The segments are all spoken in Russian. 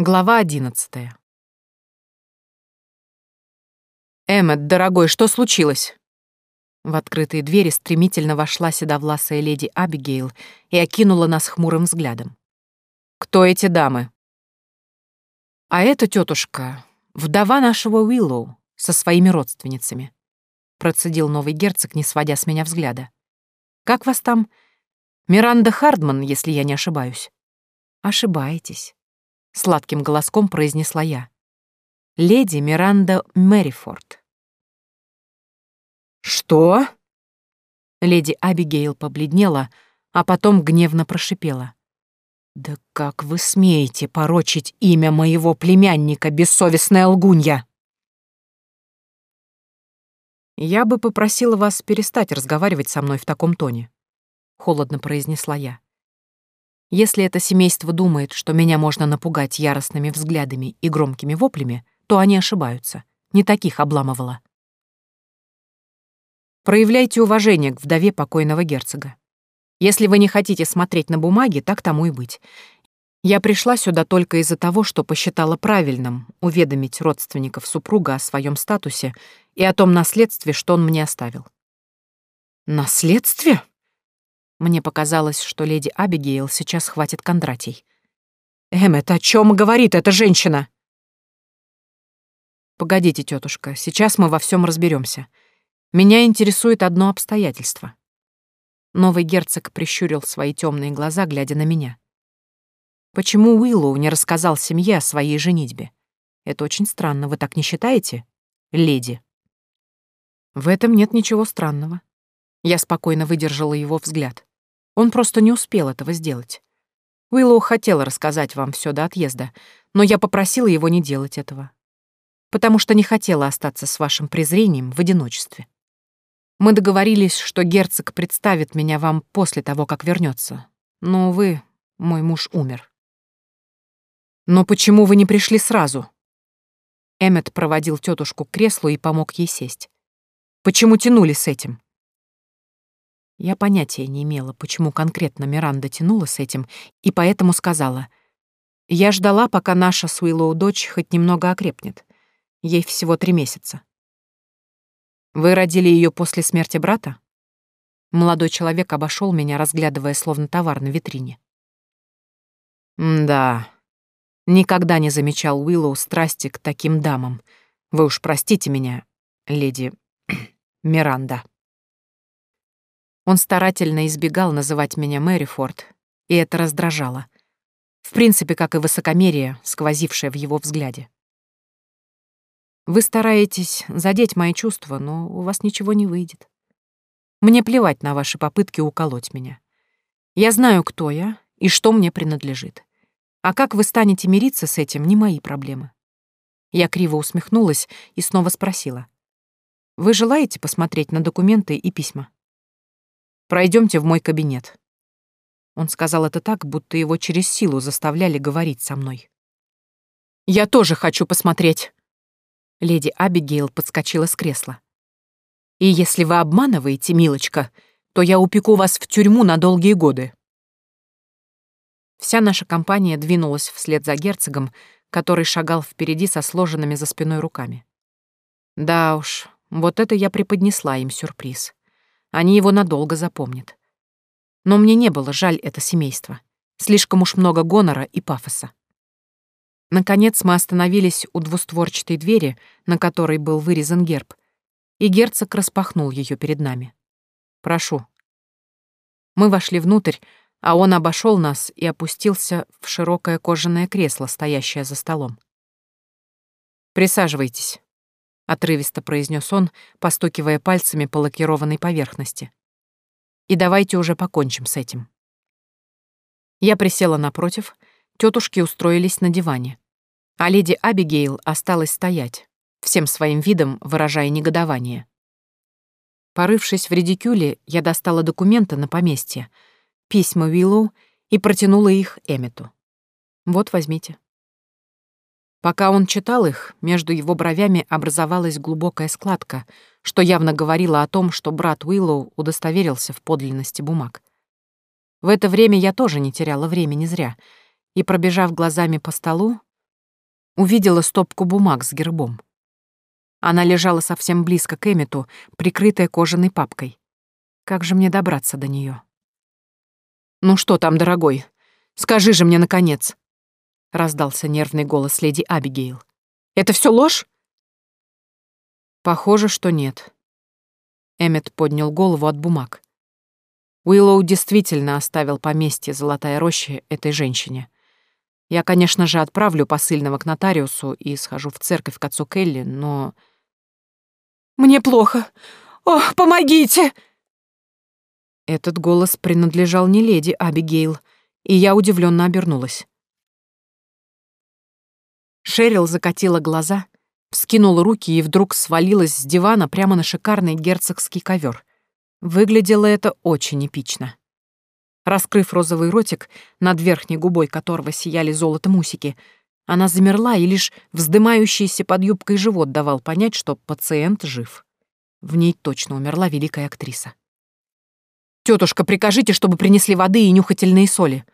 Глава одиннадцатая. «Эммет, дорогой, что случилось?» В открытые двери стремительно вошла седовласая леди Абигейл и окинула нас хмурым взглядом. «Кто эти дамы?» «А это тетушка, вдова нашего Уиллоу, со своими родственницами», процедил новый герцог, не сводя с меня взгляда. «Как вас там? Миранда Хардман, если я не ошибаюсь». «Ошибаетесь», — сладким голоском произнесла я. «Леди Миранда Мэрифорд». «Что?» Леди Абигейл побледнела, а потом гневно прошипела. «Да как вы смеете порочить имя моего племянника, бессовестная лгунья?» «Я бы попросила вас перестать разговаривать со мной в таком тоне», — холодно произнесла я. «Если это семейство думает, что меня можно напугать яростными взглядами и громкими воплями, то они ошибаются. Не таких обламывала». Проявляйте уважение к вдове покойного герцога. Если вы не хотите смотреть на бумаги, так тому и быть. Я пришла сюда только из-за того, что посчитала правильным уведомить родственников супруга о своем статусе и о том наследстве, что он мне оставил. Наследстве? Мне показалось, что леди Абигейл сейчас хватит Кондратий. Эммет, о чем говорит эта женщина? Погодите, тетушка, сейчас мы во всем разберемся. Меня интересует одно обстоятельство. Новый герцог прищурил свои темные глаза, глядя на меня. Почему Уиллоу не рассказал семье о своей женитьбе? Это очень странно, вы так не считаете, леди? В этом нет ничего странного. Я спокойно выдержала его взгляд. Он просто не успел этого сделать. Уиллоу хотел рассказать вам все до отъезда, но я попросила его не делать этого. Потому что не хотела остаться с вашим презрением в одиночестве. Мы договорились, что герцог представит меня вам после того, как вернется. Но, увы, мой муж умер. Но почему вы не пришли сразу? Эммет проводил тетушку к креслу и помог ей сесть. Почему тянули с этим? Я понятия не имела, почему конкретно Миранда тянула с этим, и поэтому сказала. Я ждала, пока наша Суилоу дочь хоть немного окрепнет. Ей всего три месяца. Вы родили ее после смерти брата? Молодой человек обошел меня, разглядывая словно товар на витрине. да. Никогда не замечал Уиллоу страсти к таким дамам. Вы уж простите меня, леди Миранда. Он старательно избегал называть меня Мэри Форд, и это раздражало. В принципе, как и высокомерие, сквозившее в его взгляде. Вы стараетесь задеть мои чувства, но у вас ничего не выйдет. Мне плевать на ваши попытки уколоть меня. Я знаю, кто я и что мне принадлежит. А как вы станете мириться с этим, не мои проблемы. Я криво усмехнулась и снова спросила. Вы желаете посмотреть на документы и письма? Пройдемте в мой кабинет. Он сказал это так, будто его через силу заставляли говорить со мной. «Я тоже хочу посмотреть!» Леди Абигейл подскочила с кресла. «И если вы обманываете, милочка, то я упеку вас в тюрьму на долгие годы». Вся наша компания двинулась вслед за герцогом, который шагал впереди со сложенными за спиной руками. Да уж, вот это я преподнесла им сюрприз. Они его надолго запомнят. Но мне не было жаль это семейство. Слишком уж много гонора и пафоса. Наконец мы остановились у двустворчатой двери, на которой был вырезан герб, и герцог распахнул ее перед нами. «Прошу». Мы вошли внутрь, а он обошел нас и опустился в широкое кожаное кресло, стоящее за столом. «Присаживайтесь», — отрывисто произнес он, постукивая пальцами по лакированной поверхности. «И давайте уже покончим с этим». Я присела напротив — Тетушки устроились на диване, а леди Абигейл осталась стоять, всем своим видом выражая негодование. Порывшись в редикюле, я достала документы на поместье, письма Уиллоу и протянула их Эммету. Вот, возьмите. Пока он читал их, между его бровями образовалась глубокая складка, что явно говорило о том, что брат Уиллоу удостоверился в подлинности бумаг. В это время я тоже не теряла времени зря — и, пробежав глазами по столу, увидела стопку бумаг с гербом. Она лежала совсем близко к Эмиту, прикрытая кожаной папкой. Как же мне добраться до нее? «Ну что там, дорогой? Скажи же мне, наконец!» — раздался нервный голос леди Абигейл. «Это все ложь?» «Похоже, что нет». Эммет поднял голову от бумаг. Уиллоу действительно оставил поместье «Золотая роща» этой женщине. Я, конечно же, отправлю посыльного к нотариусу и схожу в церковь к отцу Келли, но... «Мне плохо! О, помогите!» Этот голос принадлежал не леди Абигейл, и я удивленно обернулась. Шерил закатила глаза, вскинула руки и вдруг свалилась с дивана прямо на шикарный герцогский ковер. Выглядело это очень эпично. Раскрыв розовый ротик, над верхней губой которого сияли золотом усики, она замерла, и лишь вздымающийся под юбкой живот давал понять, что пациент жив. В ней точно умерла великая актриса. «Тётушка, прикажите, чтобы принесли воды и нюхательные соли».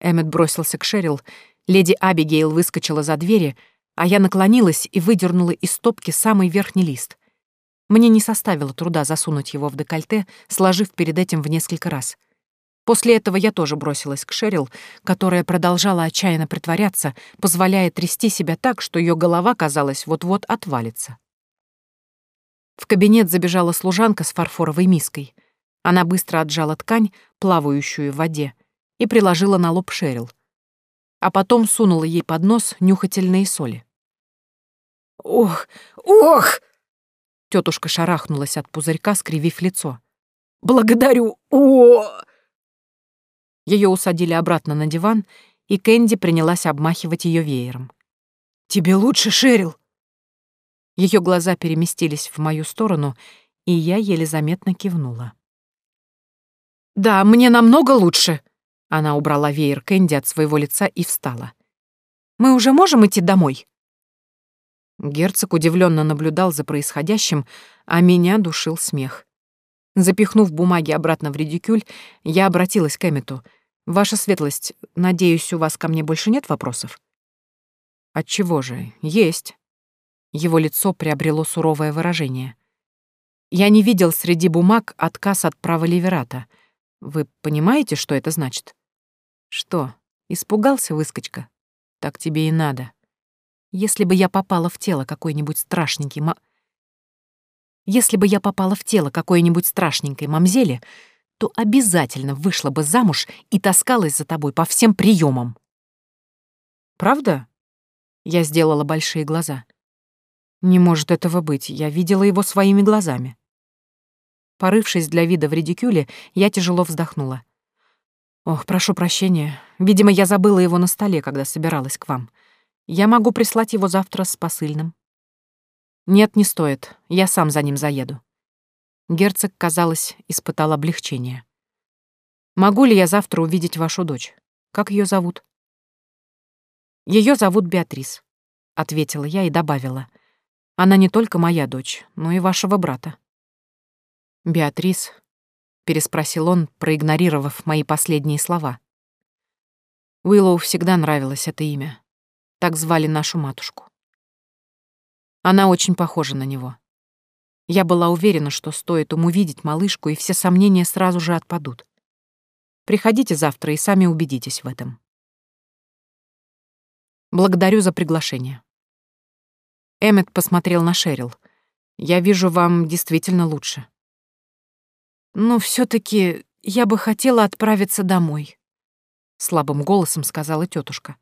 Эммет бросился к Шерил, Леди Абигейл выскочила за двери, а я наклонилась и выдернула из стопки самый верхний лист. Мне не составило труда засунуть его в декольте, сложив перед этим в несколько раз. После этого я тоже бросилась к Шерил, которая продолжала отчаянно притворяться, позволяя трясти себя так, что ее голова, казалось, вот-вот отвалится. В кабинет забежала служанка с фарфоровой миской. Она быстро отжала ткань, плавающую в воде, и приложила на лоб Шерил — а потом сунула ей под нос нюхательные соли. «Ох, ох!» Тетушка шарахнулась от пузырька, скривив лицо. «Благодарю! О!» Ее усадили обратно на диван, и Кэнди принялась обмахивать ее веером. «Тебе лучше, Шерил!» Ее глаза переместились в мою сторону, и я еле заметно кивнула. «Да, мне намного лучше!» Она убрала веер Кэнди от своего лица и встала. «Мы уже можем идти домой?» Герцог удивленно наблюдал за происходящим, а меня душил смех. Запихнув бумаги обратно в редикюль, я обратилась к Эммету. «Ваша светлость, надеюсь, у вас ко мне больше нет вопросов?» «Отчего же? Есть». Его лицо приобрело суровое выражение. «Я не видел среди бумаг отказ от права ливерата. Вы понимаете, что это значит?» Что, испугался, выскочка? Так тебе и надо. Если бы я попала в тело какой-нибудь страшненький ма... Если бы я попала в тело какой-нибудь страшненькой мамзели, то обязательно вышла бы замуж и таскалась за тобой по всем приемам. Правда? Я сделала большие глаза. Не может этого быть, я видела его своими глазами. Порывшись для вида в редикюле, я тяжело вздохнула. Ох, прошу прощения. Видимо, я забыла его на столе, когда собиралась к вам. Я могу прислать его завтра с посыльным. Нет, не стоит. Я сам за ним заеду. Герцог, казалось, испытал облегчение. Могу ли я завтра увидеть вашу дочь? Как ее зовут? Ее зовут Беатрис, ответила я и добавила. Она не только моя дочь, но и вашего брата. Беатрис переспросил он, проигнорировав мои последние слова. Уиллоу всегда нравилось это имя. Так звали нашу матушку. Она очень похожа на него. Я была уверена, что стоит ему видеть малышку, и все сомнения сразу же отпадут. Приходите завтра и сами убедитесь в этом. Благодарю за приглашение. Эммет посмотрел на Шерил. Я вижу, вам действительно лучше. Но все таки я бы хотела отправиться домой», — слабым голосом сказала тетушка.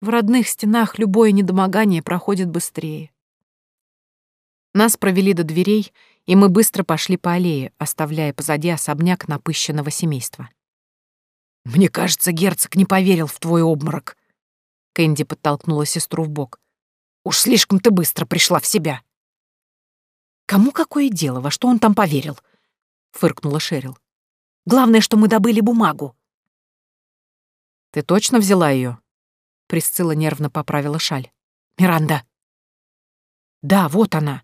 «В родных стенах любое недомогание проходит быстрее». Нас провели до дверей, и мы быстро пошли по аллее, оставляя позади особняк напыщенного семейства. «Мне кажется, герцог не поверил в твой обморок», — Кэнди подтолкнула сестру в бок. «Уж слишком ты быстро пришла в себя». «Кому какое дело, во что он там поверил?» — фыркнула Шерил. «Главное, что мы добыли бумагу». «Ты точно взяла ее? Присцилла нервно поправила шаль. «Миранда!» «Да, вот она!»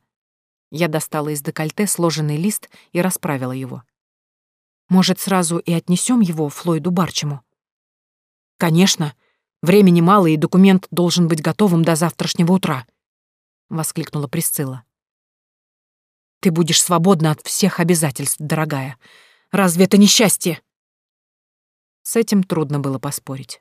Я достала из декольте сложенный лист и расправила его. «Может, сразу и отнесем его Флойду Барчему?» «Конечно. Времени мало, и документ должен быть готовым до завтрашнего утра», — воскликнула Присцилла. «Ты будешь свободна от всех обязательств, дорогая. Разве это не счастье?» С этим трудно было поспорить.